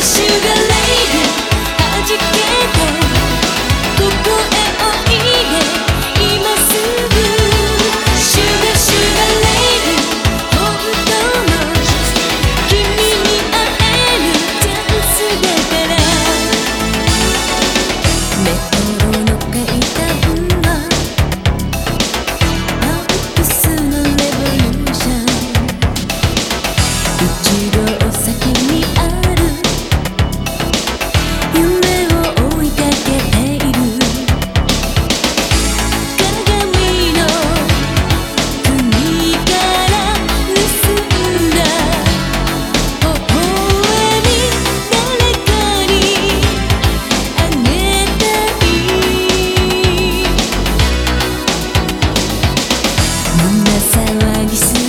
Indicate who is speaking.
Speaker 1: sugar lagi sini